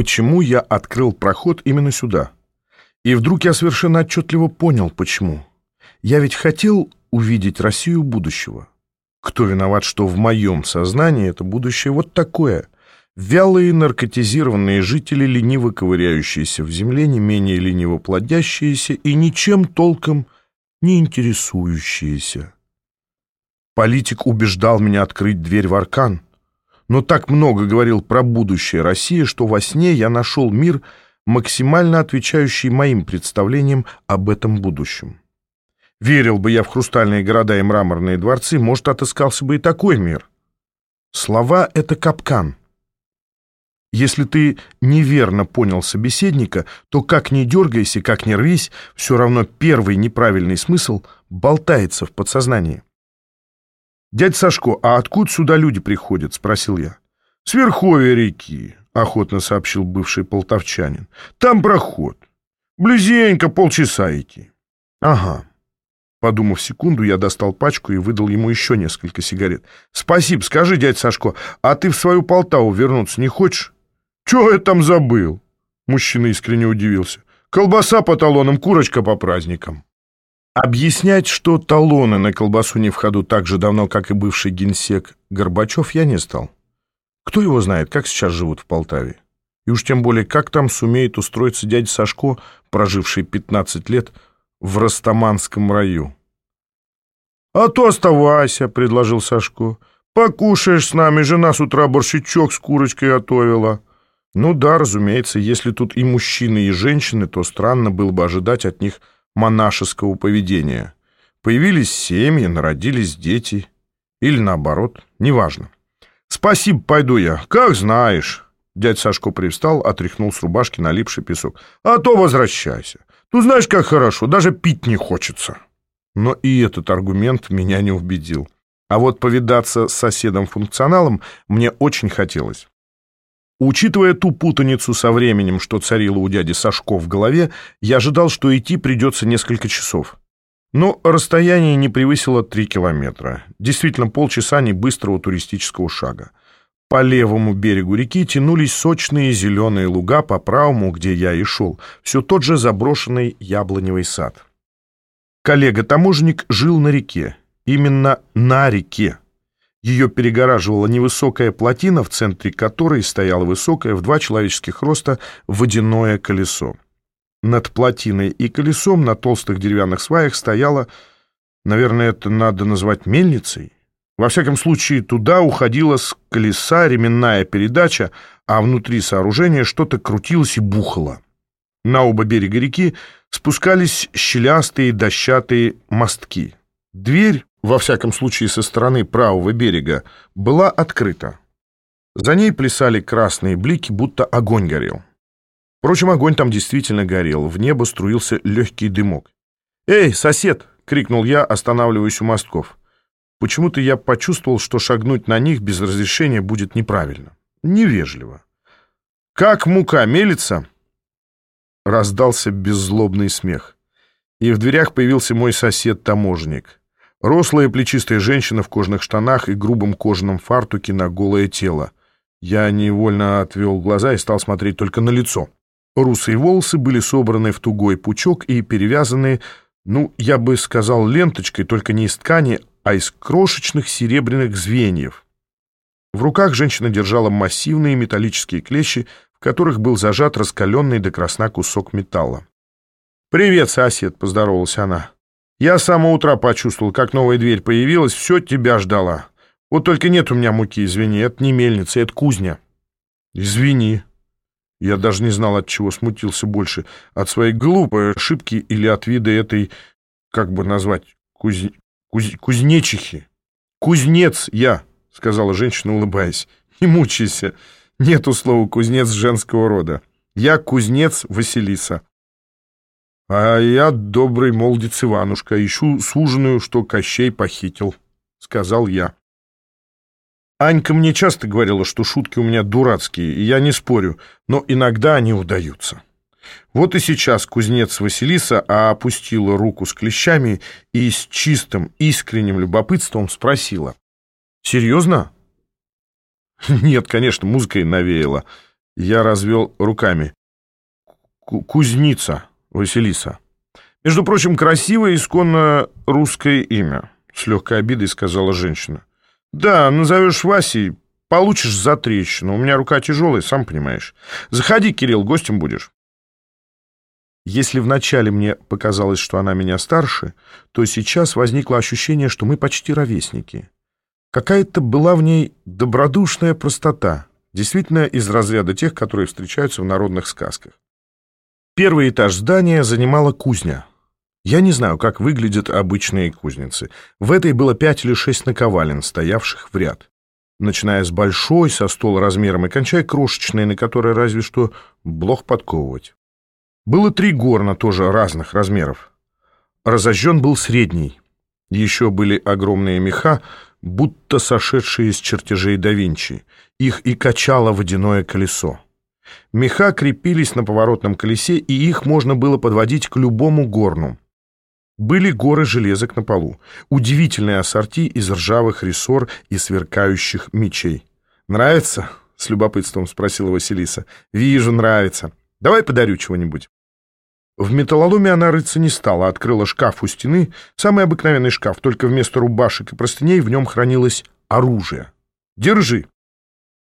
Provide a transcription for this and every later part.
почему я открыл проход именно сюда. И вдруг я совершенно отчетливо понял, почему. Я ведь хотел увидеть Россию будущего. Кто виноват, что в моем сознании это будущее вот такое? Вялые наркотизированные жители, лениво ковыряющиеся в земле, не менее лениво плодящиеся и ничем толком не интересующиеся. Политик убеждал меня открыть дверь в аркан, но так много говорил про будущее России, что во сне я нашел мир, максимально отвечающий моим представлениям об этом будущем. Верил бы я в хрустальные города и мраморные дворцы, может, отыскался бы и такой мир. Слова — это капкан. Если ты неверно понял собеседника, то как ни дергайся, как ни рвись, все равно первый неправильный смысл болтается в подсознании. «Дядь Сашко, а откуда сюда люди приходят?» — спросил я. «С верховья реки», — охотно сообщил бывший полтовчанин. «Там проход. Близенько полчаса идти». «Ага». Подумав секунду, я достал пачку и выдал ему еще несколько сигарет. «Спасибо, скажи, дядь Сашко, а ты в свою Полтаву вернуться не хочешь?» «Чего я там забыл?» Мужчина искренне удивился. «Колбаса по талонам, курочка по праздникам». Объяснять, что талоны на колбасу не в ходу так же давно, как и бывший генсек Горбачев, я не стал. Кто его знает, как сейчас живут в Полтаве? И уж тем более, как там сумеет устроиться дядя Сашко, проживший 15 лет в Растаманском раю. «А то оставайся», — предложил Сашко. «Покушаешь с нами, жена с утра борщичок с курочкой готовила». Ну да, разумеется, если тут и мужчины, и женщины, то странно было бы ожидать от них монашеского поведения. Появились семьи, народились дети. Или наоборот, неважно. «Спасибо, пойду я. Как знаешь». Дядь Сашко привстал, отряхнул с рубашки налипший песок. «А то возвращайся. Ты знаешь, как хорошо, даже пить не хочется». Но и этот аргумент меня не убедил. А вот повидаться с соседом-функционалом мне очень хотелось. Учитывая ту путаницу со временем, что царило у дяди Сашко в голове, я ожидал, что идти придется несколько часов. Но расстояние не превысило три километра. Действительно, полчаса не быстрого туристического шага. По левому берегу реки тянулись сочные зеленые луга, по правому, где я и шел, все тот же заброшенный яблоневый сад. Коллега-таможенник жил на реке. Именно на реке. Ее перегораживала невысокая плотина, в центре которой стояло высокое в два человеческих роста водяное колесо. Над плотиной и колесом на толстых деревянных сваях стояла, наверное, это надо назвать мельницей. Во всяком случае, туда уходила с колеса ременная передача, а внутри сооружения что-то крутилось и бухало. На оба берега реки спускались щелястые дощатые мостки. Дверь во всяком случае со стороны правого берега, была открыта. За ней плясали красные блики, будто огонь горел. Впрочем, огонь там действительно горел, в небо струился легкий дымок. «Эй, сосед!» — крикнул я, останавливаясь у мостков. Почему-то я почувствовал, что шагнуть на них без разрешения будет неправильно. Невежливо. «Как мука мелится?» Раздался беззлобный смех. И в дверях появился мой сосед-таможник — Рослая плечистая женщина в кожаных штанах и грубом кожаном фартуке на голое тело. Я невольно отвел глаза и стал смотреть только на лицо. Русые волосы были собраны в тугой пучок и перевязаны, ну, я бы сказал, ленточкой, только не из ткани, а из крошечных серебряных звеньев. В руках женщина держала массивные металлические клещи, в которых был зажат раскаленный до красна кусок металла. «Привет, сосед!» — поздоровалась она. Я с самого утра почувствовал, как новая дверь появилась, все тебя ждала. Вот только нет у меня муки, извини, это не мельница, это кузня. Извини. Я даже не знал, от чего смутился больше, от своей глупой ошибки или от вида этой, как бы назвать, куз... Куз... кузнечихи. Кузнец я, сказала женщина, улыбаясь. Не мучайся, нету слова кузнец женского рода. Я кузнец Василиса. А я добрый молодец Иванушка, ищу суженую, что Кощей похитил, — сказал я. Анька мне часто говорила, что шутки у меня дурацкие, и я не спорю, но иногда они удаются. Вот и сейчас кузнец Василиса опустила руку с клещами и с чистым, искренним любопытством спросила. «Серьезно?» «Нет, конечно, музыкой навеяла». Я развел руками. Кузница, Василиса. Между прочим, красивое исконно русское имя, с легкой обидой сказала женщина. Да, назовешь Васей, получишь за трещину. У меня рука тяжелая, сам понимаешь. Заходи, Кирилл, гостем будешь. Если вначале мне показалось, что она меня старше, то сейчас возникло ощущение, что мы почти ровесники. Какая-то была в ней добродушная простота, действительно из разряда тех, которые встречаются в народных сказках. Первый этаж здания занимала кузня. Я не знаю, как выглядят обычные кузницы. В этой было пять или шесть наковален, стоявших в ряд. Начиная с большой, со стол размером, и кончая крошечной, на которой разве что блох подковывать. Было три горна, тоже разных размеров. Разожжен был средний. Еще были огромные меха, будто сошедшие из чертежей да Винчи. Их и качало водяное колесо. Меха крепились на поворотном колесе, и их можно было подводить к любому горну. Были горы железок на полу, удивительные ассорти из ржавых рессор и сверкающих мечей. «Нравится?» — с любопытством спросила Василиса. «Вижу, нравится. Давай подарю чего-нибудь». В металлоломе она рыться не стала, открыла шкаф у стены, самый обыкновенный шкаф, только вместо рубашек и простыней в нем хранилось оружие. «Держи».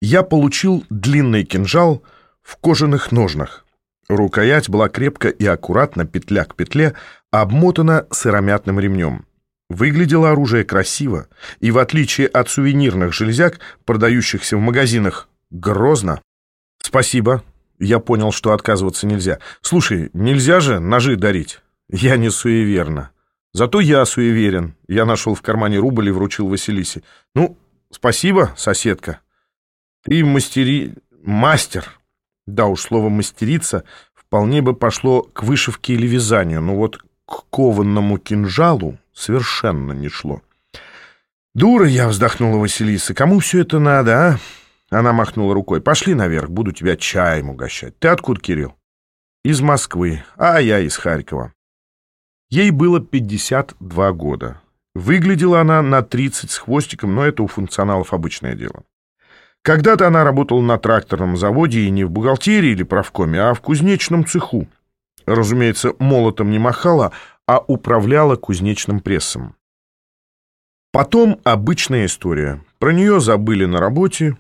Я получил длинный кинжал в кожаных ножнах. Рукоять была крепко и аккуратно, петля к петле, обмотана сыромятным ремнем. Выглядело оружие красиво, и в отличие от сувенирных железяк, продающихся в магазинах, грозно. «Спасибо», я понял, что отказываться нельзя. «Слушай, нельзя же ножи дарить?» «Я не суеверна». «Зато я суеверен». Я нашел в кармане рубль и вручил Василисе. «Ну, спасибо, соседка. Ты мастери... мастер». Да уж, слово «мастерица» вполне бы пошло к вышивке или вязанию, но вот к кованному кинжалу совершенно не шло. «Дура я!» — вздохнула Василиса. «Кому все это надо, а?» Она махнула рукой. «Пошли наверх, буду тебя чаем угощать. Ты откуда, Кирилл?» «Из Москвы, а я из Харькова». Ей было 52 года. Выглядела она на 30 с хвостиком, но это у функционалов обычное дело. Когда-то она работала на тракторном заводе и не в бухгалтерии или правкоме, а в кузнечном цеху. Разумеется, молотом не махала, а управляла кузнечным прессом. Потом обычная история. Про нее забыли на работе,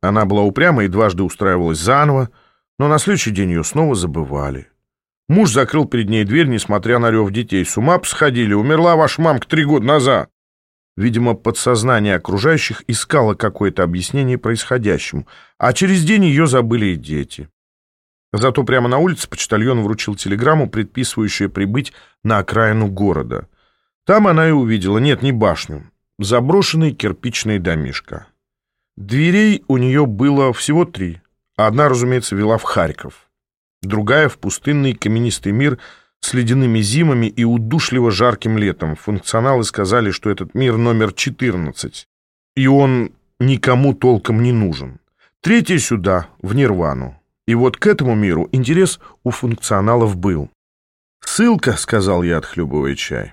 она была упряма и дважды устраивалась заново, но на следующий день ее снова забывали. Муж закрыл перед ней дверь, несмотря на рев детей. С ума посходили, умерла ваша мамка три года назад. Видимо, подсознание окружающих искало какое-то объяснение происходящему, а через день ее забыли и дети. Зато прямо на улице почтальон вручил телеграмму, предписывающую прибыть на окраину города. Там она и увидела, нет, не башню, заброшенный кирпичный домишко. Дверей у нее было всего три. Одна, разумеется, вела в Харьков. Другая — в пустынный каменистый мир с ледяными зимами и удушливо жарким летом. Функционалы сказали, что этот мир номер 14, и он никому толком не нужен. Третья сюда, в Нирвану. И вот к этому миру интерес у функционалов был. «Ссылка», — сказал я, отхлебывая чай.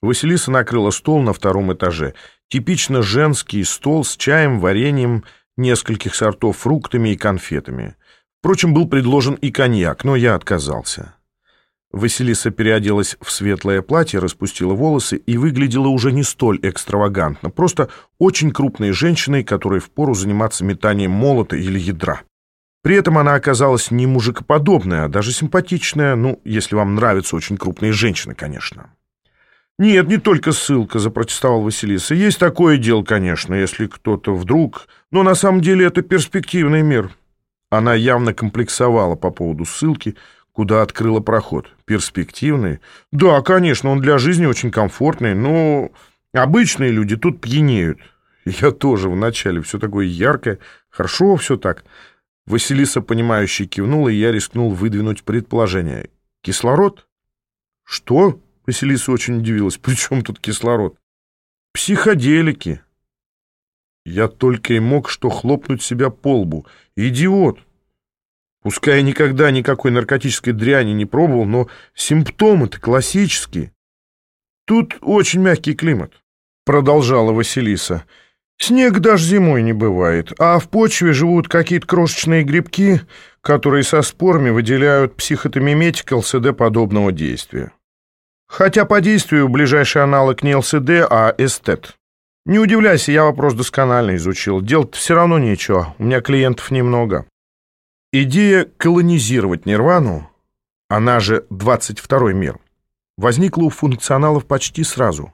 Василиса накрыла стол на втором этаже. Типично женский стол с чаем, вареньем, нескольких сортов фруктами и конфетами. Впрочем, был предложен и коньяк, но я отказался. Василиса переоделась в светлое платье, распустила волосы и выглядела уже не столь экстравагантно, просто очень крупной женщиной, которой впору заниматься метанием молота или ядра. При этом она оказалась не мужикоподобная, а даже симпатичная, ну, если вам нравятся очень крупные женщины, конечно. «Нет, не только ссылка», — запротестовал Василиса. «Есть такое дело, конечно, если кто-то вдруг... Но на самом деле это перспективный мир». Она явно комплексовала по поводу ссылки, куда открыла проход. «Перспективный?» «Да, конечно, он для жизни очень комфортный, но обычные люди тут пьянеют». «Я тоже вначале все такое яркое, хорошо все так». Василиса, понимающе кивнула, и я рискнул выдвинуть предположение. «Кислород?» «Что?» Василиса очень удивилась. «При чем тут кислород?» «Психоделики». Я только и мог что хлопнуть себя по лбу. «Идиот!» Пускай я никогда никакой наркотической дряни не пробовал, но симптомы-то классические. Тут очень мягкий климат, продолжала Василиса. Снег даже зимой не бывает, а в почве живут какие-то крошечные грибки, которые со спорами выделяют психотомиметик ЛСД подобного действия. Хотя по действию ближайший аналог не ЛСД, а эстет. Не удивляйся, я вопрос досконально изучил. Делать все равно нечего, у меня клиентов немного. Идея колонизировать нирвану, она же 22 мир, возникла у функционалов почти сразу.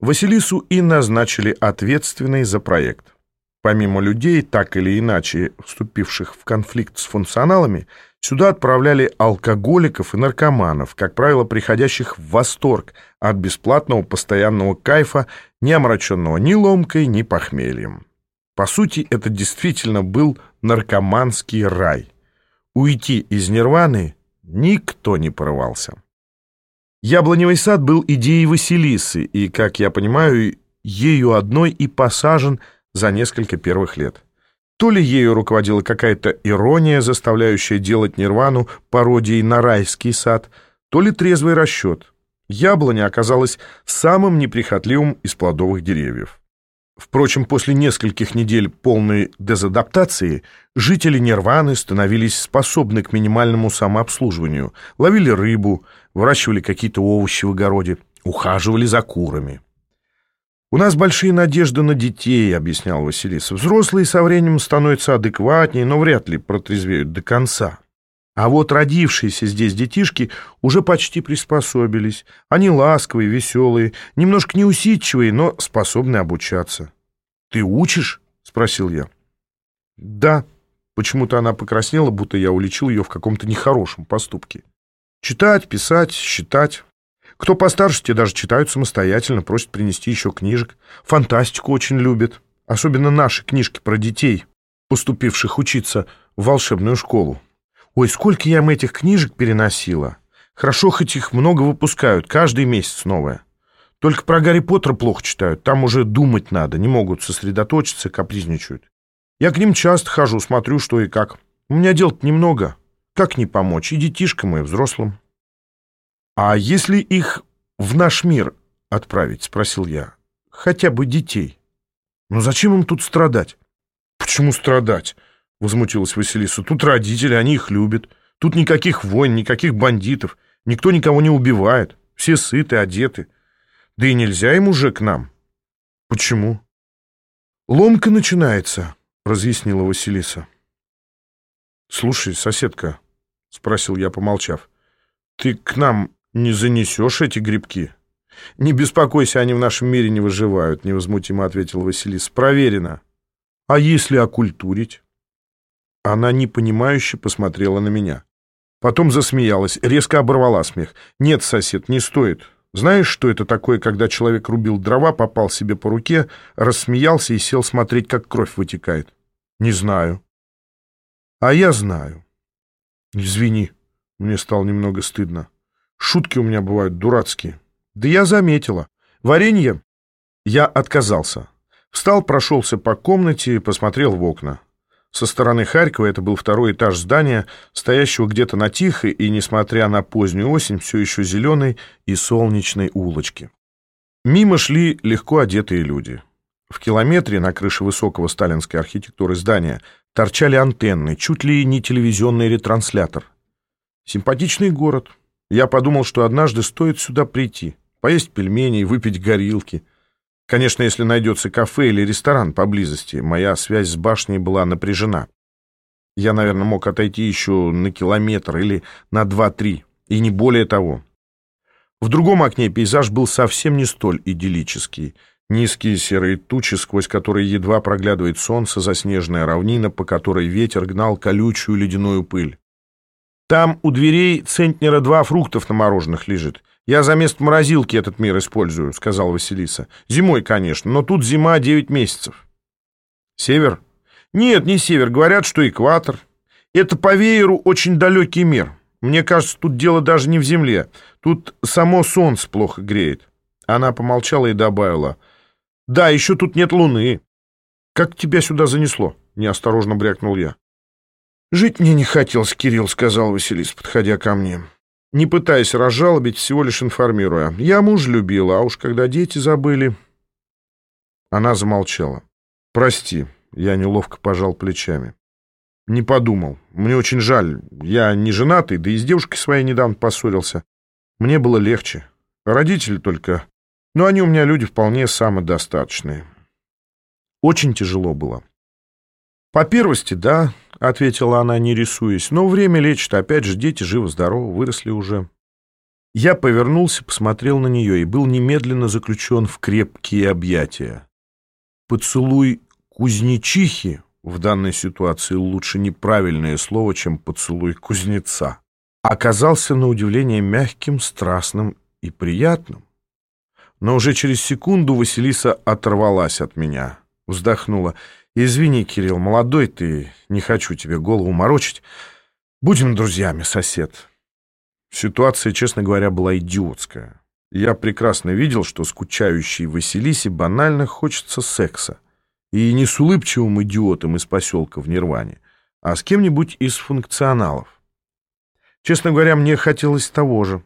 Василису и назначили ответственной за проект. Помимо людей, так или иначе вступивших в конфликт с функционалами, сюда отправляли алкоголиков и наркоманов, как правило, приходящих в восторг от бесплатного постоянного кайфа, не омраченного ни ломкой, ни похмельем. По сути, это действительно был наркоманский рай. Уйти из нирваны никто не порывался. Яблоневый сад был идеей Василисы, и, как я понимаю, ею одной и посажен за несколько первых лет. То ли ею руководила какая-то ирония, заставляющая делать нирвану пародией на райский сад, то ли трезвый расчет. Яблоня оказалась самым неприхотливым из плодовых деревьев. Впрочем, после нескольких недель полной дезадаптации жители Нирваны становились способны к минимальному самообслуживанию, ловили рыбу, выращивали какие-то овощи в огороде, ухаживали за курами. «У нас большие надежды на детей», — объяснял Василиса. «Взрослые со временем становятся адекватнее, но вряд ли протрезвеют до конца. А вот родившиеся здесь детишки уже почти приспособились. Они ласковые, веселые, немножко неусидчивые, но способны обучаться. «Ты учишь?» — спросил я. «Да». Почему-то она покраснела, будто я уличил ее в каком-то нехорошем поступке. «Читать, писать, считать. Кто постарше, те даже читают самостоятельно, просят принести еще книжек. Фантастику очень любят. Особенно наши книжки про детей, поступивших учиться в волшебную школу. Ой, сколько я им этих книжек переносила. Хорошо, хоть их много выпускают, каждый месяц новое. Только про Гарри Поттера плохо читают, там уже думать надо, не могут сосредоточиться, капризничают. Я к ним часто хожу, смотрю, что и как. У меня дел-то немного. Как не помочь и детишкам, и взрослым. А если их в наш мир отправить, спросил я. Хотя бы детей. Ну зачем им тут страдать? Почему страдать? — возмутилась Василиса. «Тут родители, они их любят. Тут никаких войн, никаких бандитов. Никто никого не убивает. Все сыты, одеты. Да и нельзя им уже к нам». «Почему?» «Ломка начинается», — разъяснила Василиса. «Слушай, соседка», — спросил я, помолчав, — «ты к нам не занесешь эти грибки?» «Не беспокойся, они в нашем мире не выживают», — невозмутимо ответила Василиса. «Проверено». «А если окультурить?» Она непонимающе посмотрела на меня. Потом засмеялась, резко оборвала смех. «Нет, сосед, не стоит. Знаешь, что это такое, когда человек рубил дрова, попал себе по руке, рассмеялся и сел смотреть, как кровь вытекает?» «Не знаю». «А я знаю». «Извини, мне стало немного стыдно. Шутки у меня бывают дурацкие». «Да я заметила. Варенье?» Я отказался. Встал, прошелся по комнате и посмотрел в окна. Со стороны Харькова это был второй этаж здания, стоящего где-то на тихой и, несмотря на позднюю осень, все еще зеленой и солнечной улочке. Мимо шли легко одетые люди. В километре на крыше высокого сталинской архитектуры здания торчали антенны, чуть ли не телевизионный ретранслятор. Симпатичный город. Я подумал, что однажды стоит сюда прийти, поесть пельмени и выпить горилки — Конечно, если найдется кафе или ресторан поблизости, моя связь с башней была напряжена. Я, наверное, мог отойти еще на километр или на два-три, и не более того. В другом окне пейзаж был совсем не столь идиллический. Низкие серые тучи, сквозь которые едва проглядывает солнце, заснеженная равнина, по которой ветер гнал колючую ледяную пыль. Там у дверей центнера два фруктов на мороженых лежит. «Я за место морозилки этот мир использую», — сказал Василиса. «Зимой, конечно, но тут зима девять месяцев». «Север?» «Нет, не север. Говорят, что экватор. Это по вееру очень далекий мир. Мне кажется, тут дело даже не в земле. Тут само солнце плохо греет». Она помолчала и добавила. «Да, еще тут нет луны». «Как тебя сюда занесло?» — неосторожно брякнул я. «Жить мне не хотелось, Кирилл», — сказал Василис, подходя ко мне. Не пытаясь разжалобить, всего лишь информируя. Я муж любила, а уж когда дети забыли... Она замолчала. Прости, я неловко пожал плечами. Не подумал. Мне очень жаль. Я не женатый, да и с девушкой своей недавно поссорился. Мне было легче. Родители только... Но они у меня люди вполне самодостаточные. Очень тяжело было. «По первости, да», — ответила она, не рисуясь. «Но время лечит. Опять же, дети живы-здоровы, выросли уже». Я повернулся, посмотрел на нее и был немедленно заключен в крепкие объятия. Поцелуй кузнечихи в данной ситуации лучше неправильное слово, чем поцелуй кузнеца. Оказался на удивление мягким, страстным и приятным. Но уже через секунду Василиса оторвалась от меня, вздохнула. «Извини, Кирилл, молодой ты, не хочу тебе голову морочить. Будем друзьями, сосед». Ситуация, честно говоря, была идиотская. Я прекрасно видел, что скучающей Василисе банально хочется секса. И не с улыбчивым идиотом из поселка в Нирване, а с кем-нибудь из функционалов. Честно говоря, мне хотелось того же.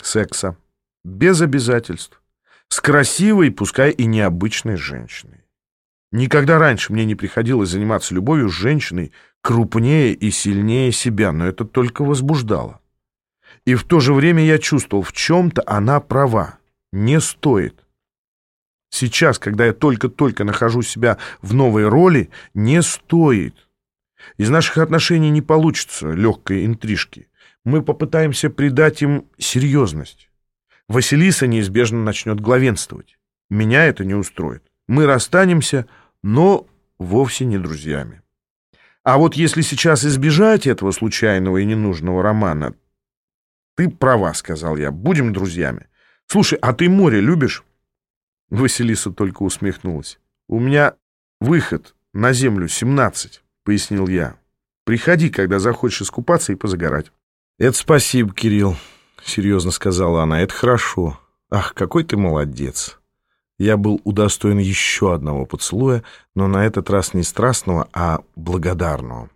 Секса. Без обязательств. С красивой, пускай и необычной женщиной. Никогда раньше мне не приходилось заниматься любовью с женщиной крупнее и сильнее себя, но это только возбуждало. И в то же время я чувствовал, в чем-то она права. Не стоит. Сейчас, когда я только-только нахожу себя в новой роли, не стоит. Из наших отношений не получится легкой интрижки. Мы попытаемся придать им серьезность. Василиса неизбежно начнет главенствовать. Меня это не устроит. Мы расстанемся, но вовсе не друзьями. А вот если сейчас избежать этого случайного и ненужного романа... Ты права, сказал я, будем друзьями. Слушай, а ты море любишь? Василиса только усмехнулась. «У меня выход на землю 17», — пояснил я. «Приходи, когда захочешь искупаться и позагорать». «Это спасибо, Кирилл», — серьезно сказала она. «Это хорошо. Ах, какой ты молодец». Я был удостоен еще одного поцелуя, но на этот раз не страстного, а благодарного.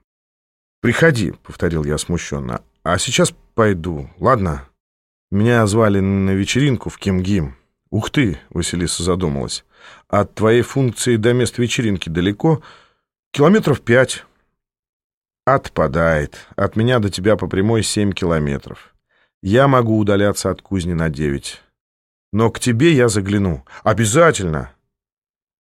«Приходи», — повторил я смущенно. «А сейчас пойду, ладно? Меня звали на вечеринку в Кимгим». «Ух ты!» — Василиса задумалась. «От твоей функции до места вечеринки далеко? Километров пять». «Отпадает. От меня до тебя по прямой семь километров. Я могу удаляться от кузни на девять. Но к тебе я загляну. Обязательно!»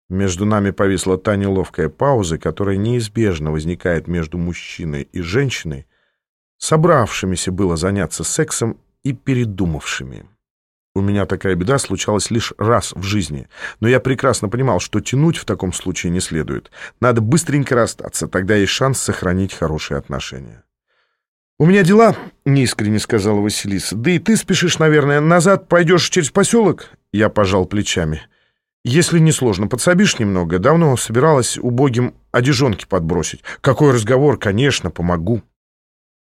Между нами повисла та неловкая пауза, которая неизбежно возникает между мужчиной и женщиной, собравшимися было заняться сексом и передумавшими. У меня такая беда случалась лишь раз в жизни, но я прекрасно понимал, что тянуть в таком случае не следует. Надо быстренько расстаться, тогда есть шанс сохранить хорошие отношения. «У меня дела», — неискренне сказала Василиса. «Да и ты спешишь, наверное. Назад пойдешь через поселок?» Я пожал плечами. «Если не сложно, подсобишь немного. Давно собиралась убогим одежонки подбросить. Какой разговор, конечно, помогу».